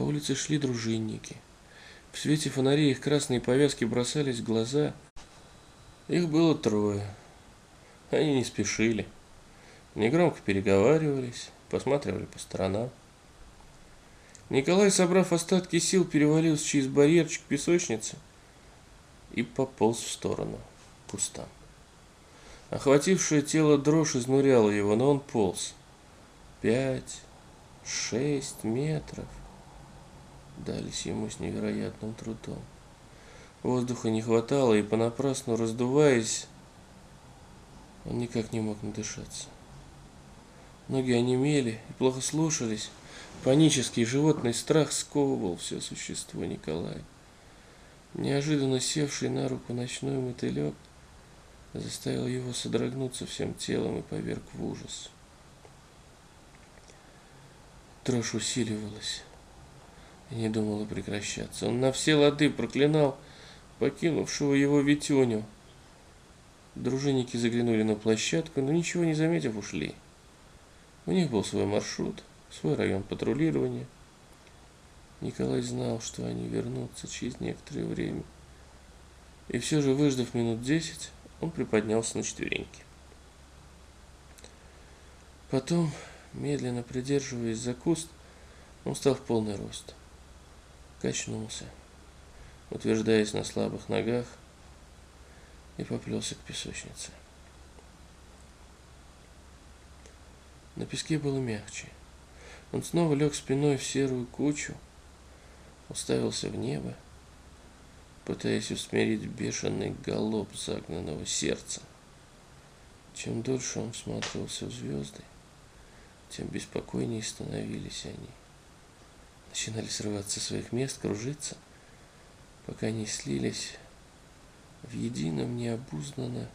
По улице шли дружинники. В свете фонарей их красные повязки бросались в глаза. Их было трое. Они не спешили. Негромко переговаривались, посматривали по сторонам. Николай, собрав остатки сил, перевалился через барьерчик песочницы и пополз в сторону, к. Охватившее тело дрожь изнуряла его, но он полз. Пять, шесть метров дались ему с невероятным трудом. Воздуха не хватало, и понапрасну раздуваясь, он никак не мог надышаться. Ноги онемели и плохо слушались. Панический животный страх сковывал все существо Николая. Неожиданно севший на руку ночной мотылек заставил его содрогнуться всем телом и поверг в ужас. Дрожь усиливалась не думала прекращаться. Он на все лады проклинал покинувшего его Витюню. Дружинники заглянули на площадку, но ничего не заметив, ушли. У них был свой маршрут, свой район патрулирования. Николай знал, что они вернутся через некоторое время. И все же, выждав минут десять, он приподнялся на четвереньки. Потом, медленно придерживаясь за куст, он стал в полный рост. Качнулся, утверждаясь на слабых ногах, и поплелся к песочнице. На песке было мягче. Он снова лег спиной в серую кучу, уставился в небо, пытаясь усмирить бешеный галоп загнанного сердца. Чем дольше он всматривался в звезды, тем беспокойнее становились они. Начинали срываться со своих мест, кружиться, пока не слились в едином необузданно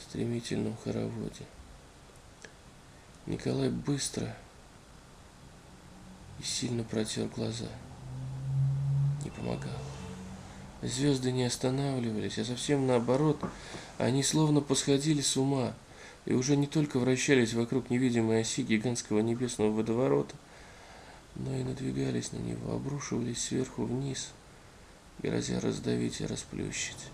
стремительном хороводе. Николай быстро и сильно протер глаза. Не помогало. Звезды не останавливались, а совсем наоборот, они словно посходили с ума и уже не только вращались вокруг невидимой оси гигантского небесного водоворота, но и надвигались на него, обрушивались сверху вниз, грозя раздавить и расплющить.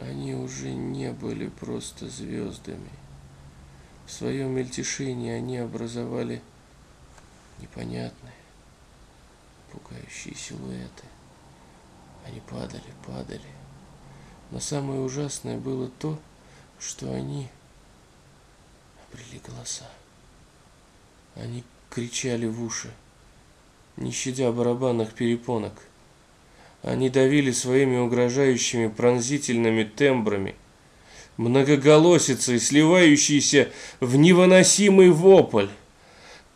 Они уже не были просто звездами. В своем мельтешении они образовали непонятные, пугающие силуэты. Они падали, падали. Но самое ужасное было то, что они обрели голоса. Они кричали в уши, не щадя барабанных перепонок. Они давили своими угрожающими пронзительными тембрами, многоголосицей, сливающейся в невыносимый вопль.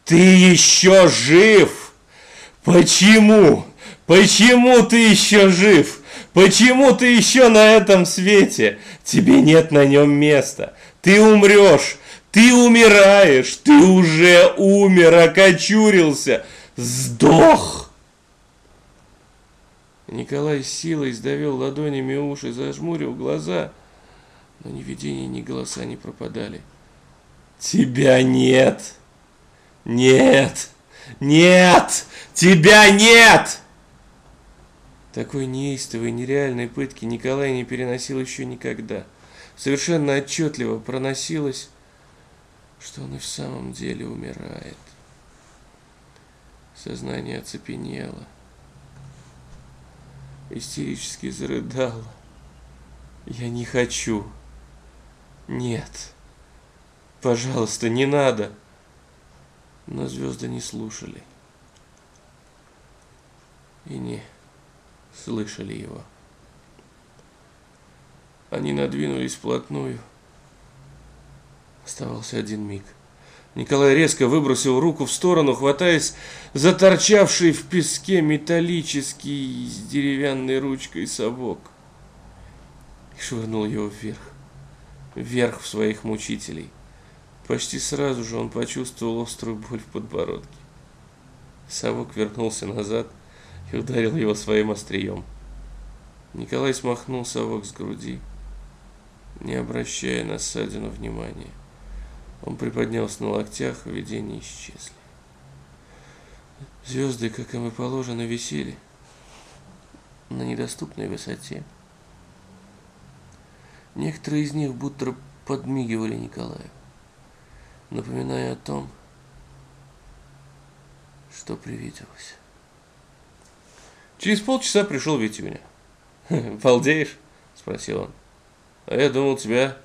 «Ты еще жив! Почему? Почему ты еще жив? Почему ты еще на этом свете? Тебе нет на нем места. Ты умрешь. Ты умираешь. Ты уже умер, окочурился. Сдох!» Николай силой сдавил ладонями уши, зажмурил глаза, но ни видения, ни голоса не пропадали. «Тебя нет! Нет! Нет! Тебя нет!» Такой неистовой, нереальной пытки Николай не переносил еще никогда. Совершенно отчетливо проносилось, что он и в самом деле умирает. Сознание оцепенело истерически зарыдала. Я не хочу. Нет. Пожалуйста, не надо. Но звезды не слушали. И не слышали его. Они надвинулись вплотную. Оставался один миг – Николай резко выбросил руку в сторону, хватаясь за торчавший в песке металлический с деревянной ручкой совок. И швырнул его вверх. Вверх в своих мучителей. Почти сразу же он почувствовал острую боль в подбородке. Совок вернулся назад и ударил его своим острием. Николай смахнул совок с груди, не обращая на ссадину внимания. Он приподнялся на локтях, видения исчезли. Звезды, как им и положено, висели на недоступной высоте. Некоторые из них будто подмигивали Николаю, напоминая о том, что привиделось. Через полчаса пришел Витюня. «Балдеешь?» – спросил он. «А я думал, тебя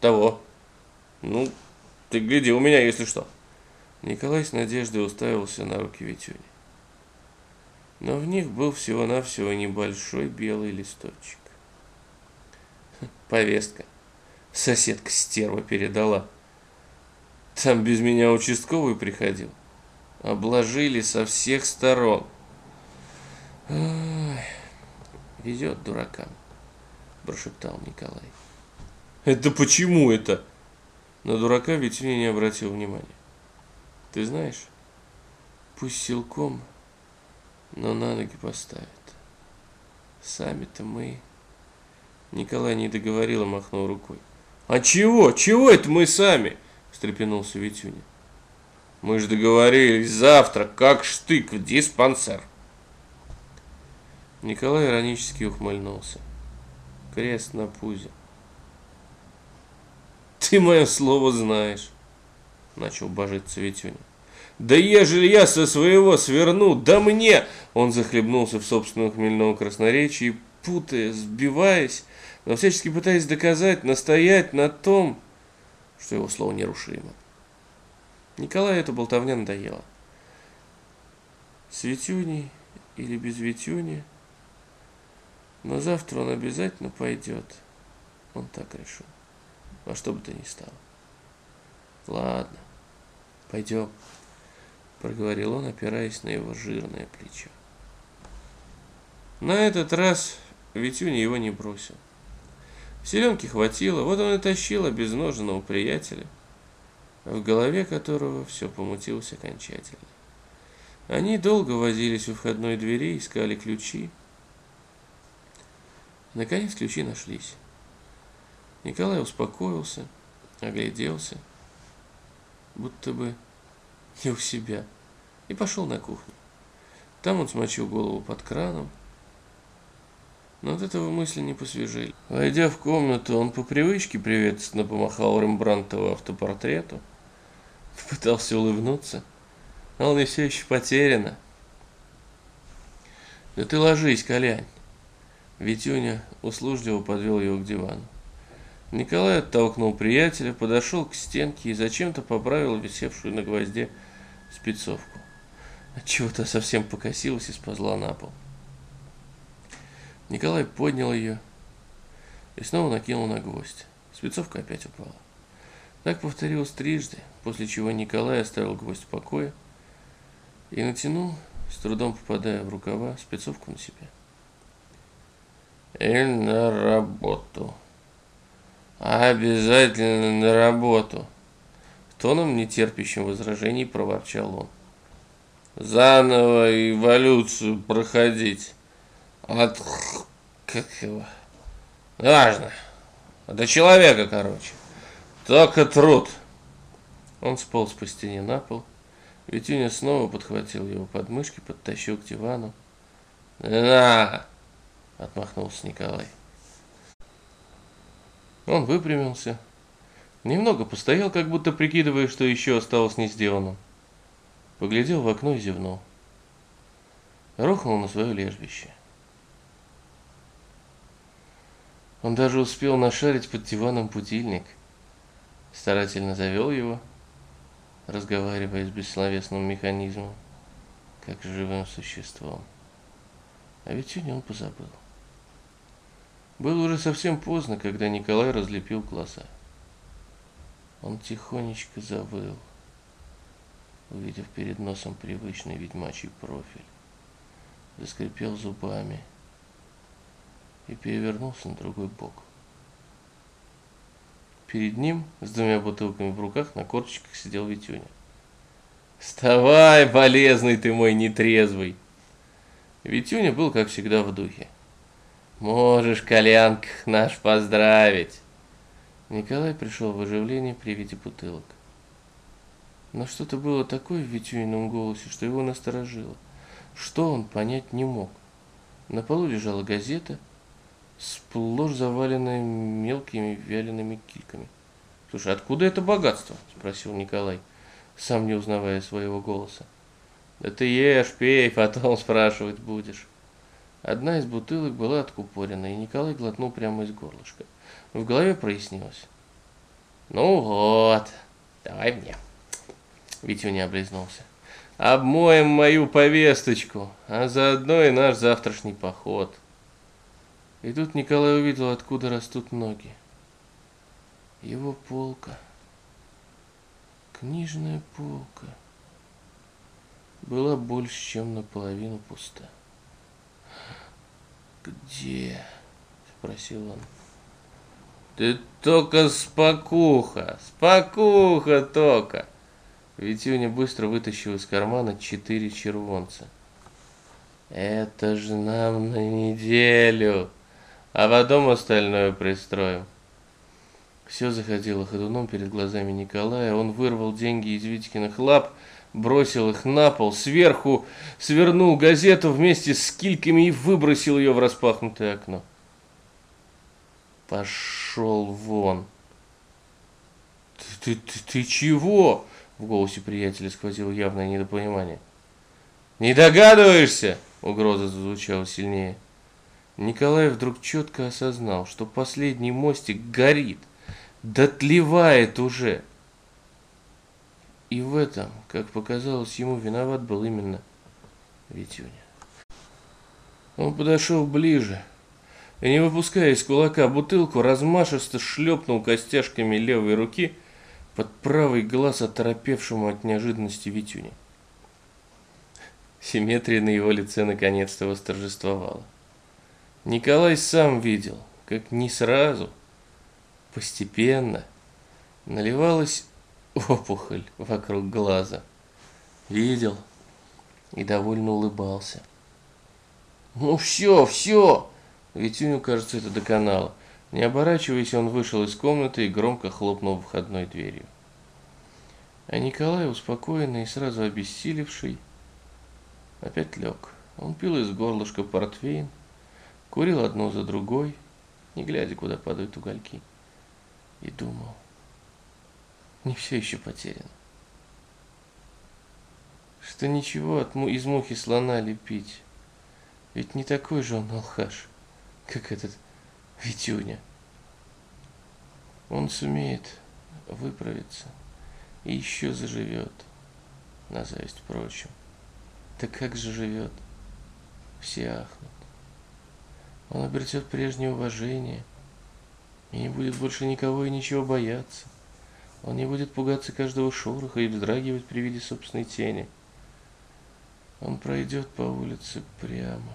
того. Ну, ты гляди, у меня, если что». Николай с надеждой уставился на руки Витюни. Но в них был всего-навсего небольшой белый листочек. Повестка. Соседка стерва передала. Там без меня участковый приходил. Обложили со всех сторон. Ой, везет дуракам, прошептал Николай. Это почему это? На дурака Витюня не обратил внимания. Ты знаешь, пусть силком, но на ноги поставят. Сами-то мы... Николай не договорил и махнул рукой. «А чего? Чего это мы сами?» – встрепенулся Витюня. «Мы же договорились завтра, как штык в диспансер». Николай иронически ухмыльнулся. Крест на пузе. «Ты мое слово знаешь», – начал божиться Витюня. «Да ежели я со своего сверну, да мне!» Он захлебнулся в собственном хмельном красноречии, путая, сбиваясь, но всячески пытаясь доказать, настоять на том, что его слово нерушимо. Николаю эта болтовня надоела. С Витюней или без Витюни, но завтра он обязательно пойдет. Он так решил. Во что бы то ни стало. Ладно, пойдем, проговорил он, опираясь на его жирное плечо. На этот раз Витюня его не бросил. Селенки хватило, вот он и тащил обезноженного приятеля, в голове которого все помутилось окончательно. Они долго возились у входной двери, искали ключи. Наконец ключи нашлись. Николай успокоился, огляделся, будто бы не у себя, и пошел на кухню. Там он смочил голову под краном, но от этого мысли не посвежели. Войдя в комнату, он по привычке приветственно помахал Рембрандтову автопортрету, попытался улыбнуться, но он все еще потеряно. «Да ты ложись, Колянь!» Витюня услужливо подвел его к дивану. Николай оттолкнул приятеля, подошел к стенке и зачем-то поправил висевшую на гвозде спецовку. Отчего-то совсем покосилась и сползла на пол. Николай поднял ее и снова накинул на гвоздь. Спецовка опять упала. Так повторилось трижды, после чего Николай оставил гвоздь в покое и натянул, с трудом попадая в рукава, спецовку на себя. И на работу. Обязательно на работу. Тоном, нетерпящим возражений, проворчал он. Заново эволюцию проходить. От... Как его? Важно. До человека, короче. Только труд. Он сполз по стене на пол. Витюня снова подхватил его подмышки, подтащил к дивану. «На!» — отмахнулся Николай. Он выпрямился. Немного постоял, как будто прикидывая, что еще осталось не сделано. Поглядел в окно и зевнул. Рухнул на свое лежбище. Он даже успел нашарить под диваном будильник. Старательно завел его, разговаривая с бессловесным механизмом, как живым существом. А ведь сегодня он позабыл. Было уже совсем поздно, когда Николай разлепил глаза. Он тихонечко завыл, увидев перед носом привычный ведьмачий профиль. Заскрипел зубами – и перевернулся на другой бок. Перед ним, с двумя бутылками в руках, на корточках сидел Витюня. «Вставай, болезный ты мой нетрезвый!» Витюня был, как всегда, в духе. «Можешь, Колянка, наш поздравить!» Николай пришел в оживление при виде бутылок. Но что-то было такое в Витюнином голосе, что его насторожило. Что он понять не мог. На полу лежала газета, сплошь заваленная мелкими вялеными кильками. «Слушай, откуда это богатство?» – спросил Николай, сам не узнавая своего голоса. «Да ты ешь, пей, потом спрашивать будешь». Одна из бутылок была откупорена, и Николай глотнул прямо из горлышка. В голове прояснилось. «Ну вот, давай мне». Витюня облизнулся. «Обмоем мою повесточку, а заодно и наш завтрашний поход». И тут Николай увидел, откуда растут ноги. Его полка, книжная полка, была больше, чем наполовину пуста. «Где?» — спросил он. «Ты только спокуха, спокуха только!» Витюня быстро вытащил из кармана четыре червонца. «Это же нам на неделю, а потом остальное пристроим». Все заходило ходуном перед глазами Николая. Он вырвал деньги из Витькиных лап, бросил их на пол, сверху свернул газету вместе с кильками и выбросил ее в распахнутое окно. Пошел вон. Ты, ты, ты, ты чего? В голосе приятеля сквозило явное недопонимание. «Не догадываешься?» — угроза зазвучала сильнее. Николай вдруг четко осознал, что последний мостик горит, дотлевает уже. И в этом, как показалось ему, виноват был именно Витюня. Он подошел ближе и, не выпуская из кулака бутылку, размашисто шлепнул костяшками левой руки – под правый глаз оторопевшему от неожиданности Витюне. Симметрия на его лице наконец-то восторжествовала. Николай сам видел, как не сразу, постепенно наливалась опухоль вокруг глаза. Видел и довольно улыбался. «Ну все, все!» Витюню, кажется, это доконало. Не оборачиваясь, он вышел из комнаты и громко хлопнул входной дверью. А Николай, успокоенный и сразу обессилевший, опять лег. Он пил из горлышка портвейн, курил одну за другой, не глядя, куда падают угольки, и думал, не все еще потеряно. Что ничего от му из мухи слона лепить, ведь не такой же он алхаш, как этот Витюня. Он сумеет выправиться и еще заживет, на зависть прочим. Так как же живет? Все ахнут. Он обретет прежнее уважение и не будет больше никого и ничего бояться. Он не будет пугаться каждого шороха и вздрагивать при виде собственной тени. Он пройдет по улице прямо,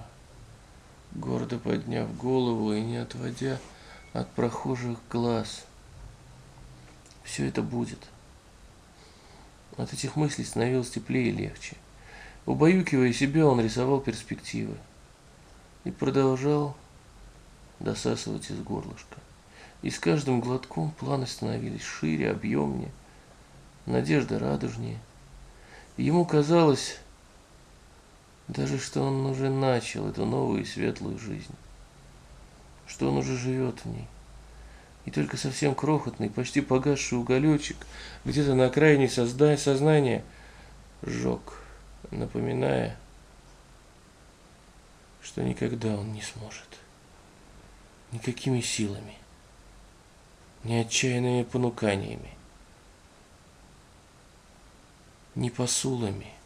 гордо подняв голову и не отводя от прохожих глаз. Все это будет. От этих мыслей становилось теплее и легче. Убаюкивая себя, он рисовал перспективы и продолжал досасывать из горлышка. И с каждым глотком планы становились шире, объемнее, надежда радужнее. ему казалось, даже что он уже начал эту новую и светлую жизнь, что он уже живет в ней. И только совсем крохотный, почти погасший уголечек где-то на окраине созда сознания сжег, напоминая, что никогда он не сможет. Никакими силами, ни отчаянными понуканиями, ни посулами –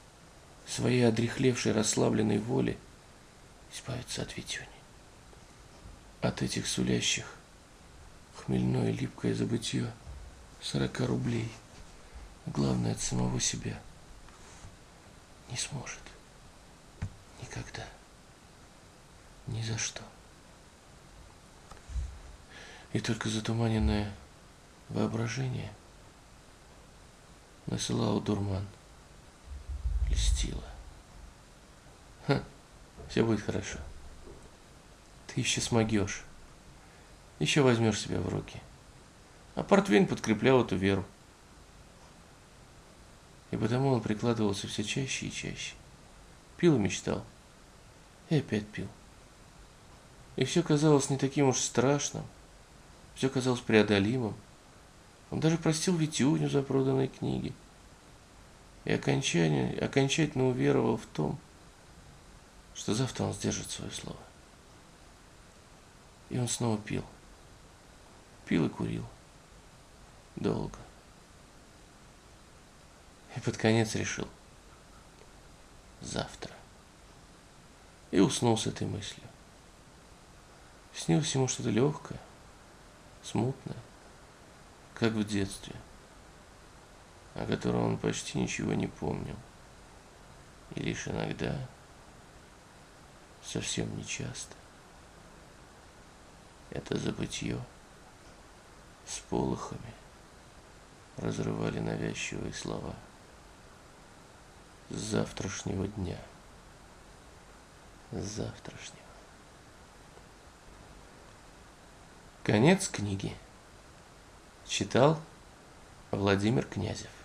своей одрехлевшей расслабленной воли избавиться от Витюни. От этих сулящих хмельное липкое забытье сорока рублей, главное от самого себя, не сможет. Никогда. Ни за что. И только затуманенное воображение насылало дурман – льстила. Ха, все будет хорошо. Ты еще смогешь. Еще возьмешь себя в руки. А портвейн подкреплял эту веру. И потому он прикладывался все чаще и чаще. Пил и мечтал. И опять пил. И все казалось не таким уж страшным. Все казалось преодолимым. Он даже простил Витюню за проданные книги. И окончательно, уверовал в том, что завтра он сдержит свое слово. И он снова пил. Пил и курил. Долго. И под конец решил. Завтра. И уснул с этой мыслью. Снилось ему что-то легкое, смутное, как в детстве, о котором он почти ничего не помнил. И лишь иногда, совсем нечасто, это забытье с полохами разрывали навязчивые слова с завтрашнего дня. С завтрашнего. Конец книги. Читал Владимир Князев.